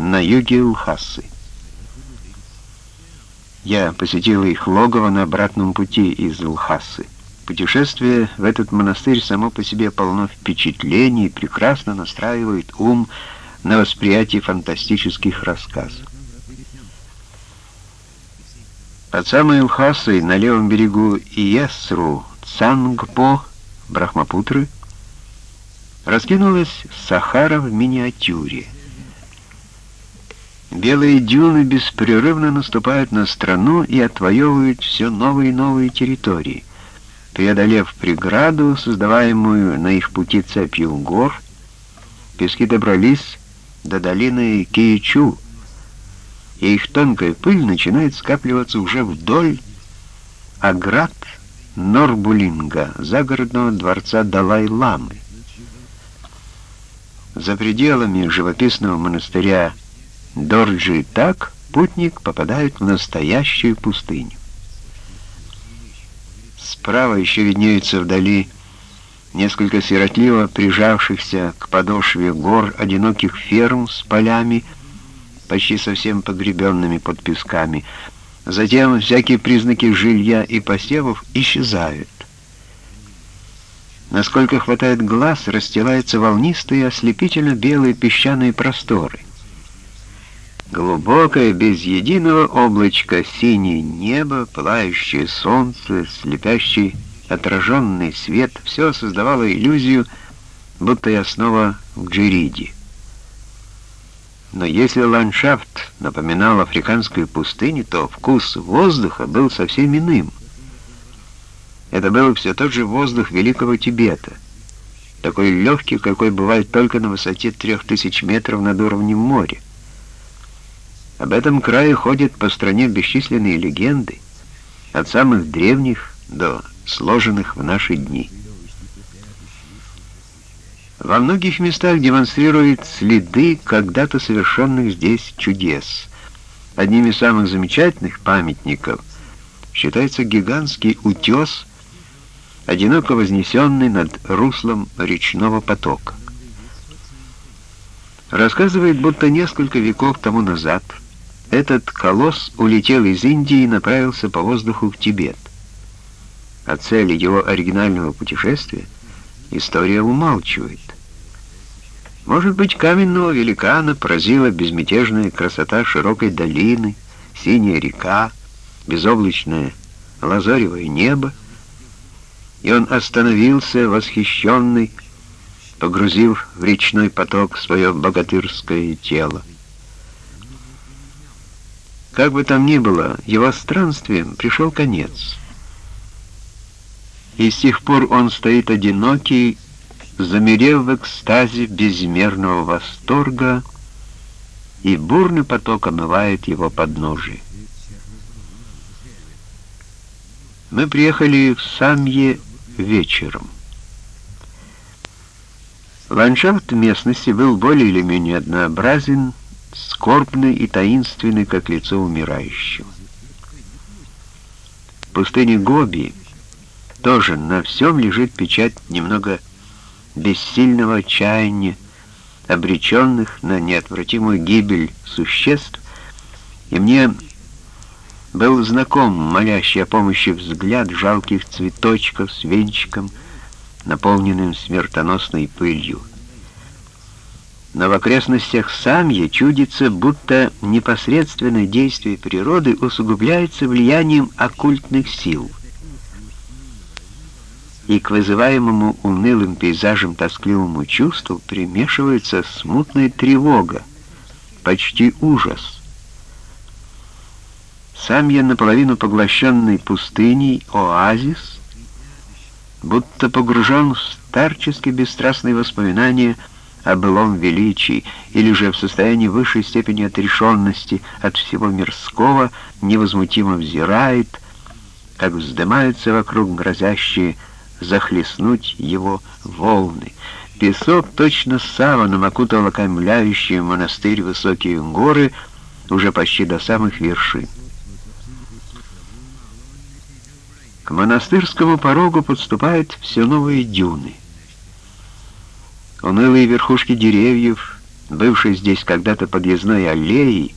на юге Лхасы. Я посетил их логово на обратном пути из Лхасы. Путешествие в этот монастырь само по себе полно впечатлений и прекрасно настраивает ум на восприятие фантастических рассказов. Под самой Лхасой на левом берегу Иесру, Цангпо, Брахмапутры, раскинулась Сахара в миниатюре. Белые дюны беспрерывно наступают на страну и отвоевывают все новые и новые территории. Преодолев преграду, создаваемую на их пути цепью гор, пески добрались до долины Киичу, и их тонкая пыль начинает скапливаться уже вдоль оград Норбулинга, загородного дворца Далай-Ламы. За пределами живописного монастыря Дорджи так путник попадает в настоящую пустыню. Справа еще виднеются вдали несколько сиротливо прижавшихся к подошве гор одиноких ферм с полями, почти совсем погребенными под песками. Затем всякие признаки жилья и посевов исчезают. Насколько хватает глаз, расстилаются волнистые, ослепительно белые песчаные просторы. Глубокое, без единого облачка, синее небо, пылающее солнце, слепящий отраженный свет — все создавало иллюзию, будто я снова в Джириде. Но если ландшафт напоминал африканскую пустыню, то вкус воздуха был совсем иным. Это был все тот же воздух Великого Тибета, такой легкий, какой бывает только на высоте трех тысяч метров над уровнем моря. Об этом крае ходят по стране бесчисленные легенды, от самых древних до сложенных в наши дни. Во многих местах демонстрирует следы когда-то совершенных здесь чудес. Одним из самых замечательных памятников считается гигантский утес, одиноко вознесенный над руслом речного потока. Рассказывает, будто несколько веков тому назад этот колосс улетел из Индии и направился по воздуху в Тибет. О цели его оригинального путешествия история умалчивает. Может быть, каменного великана поразила безмятежная красота широкой долины, синяя река, безоблачное лазоревое небо, и он остановился, восхищенный, погрузив в речной поток свое богатырское тело. Как бы там ни было, его странствием пришел конец. И с тех пор он стоит одинокий, замерев в экстазе безмерного восторга, и бурный поток омывает его подножие. Мы приехали в Самье вечером. Ландшафт местности был более или менее однообразен, скорбный и таинственный, как лицо умирающего. В пустыне Гоби тоже на всем лежит печать немного бессильного отчаяния, обреченных на неотвратимую гибель существ, и мне был знаком молящий о помощи взгляд жалких цветочков с венчиком, наполненным смертоносной пылью. Но в окрестностях Самья чудится, будто непосредственное действие природы усугубляется влиянием оккультных сил — и к вызываемому унылым пейзажем тоскливому чувству примешивается смутная тревога, почти ужас. Сам я наполовину поглощенный пустыней, оазис, будто погружен в старческие бесстрастные воспоминания о былом величии, или же в состоянии высшей степени отрешенности от всего мирского, невозмутимо взирает, как вздымаются вокруг грозящие захлестнуть его волны. Песок точно саваном окутал окаймляющие монастырь высокие горы уже почти до самых вершин. К монастырскому порогу подступают все новые дюны. Унылые верхушки деревьев, бывшей здесь когда-то подъездной аллеей,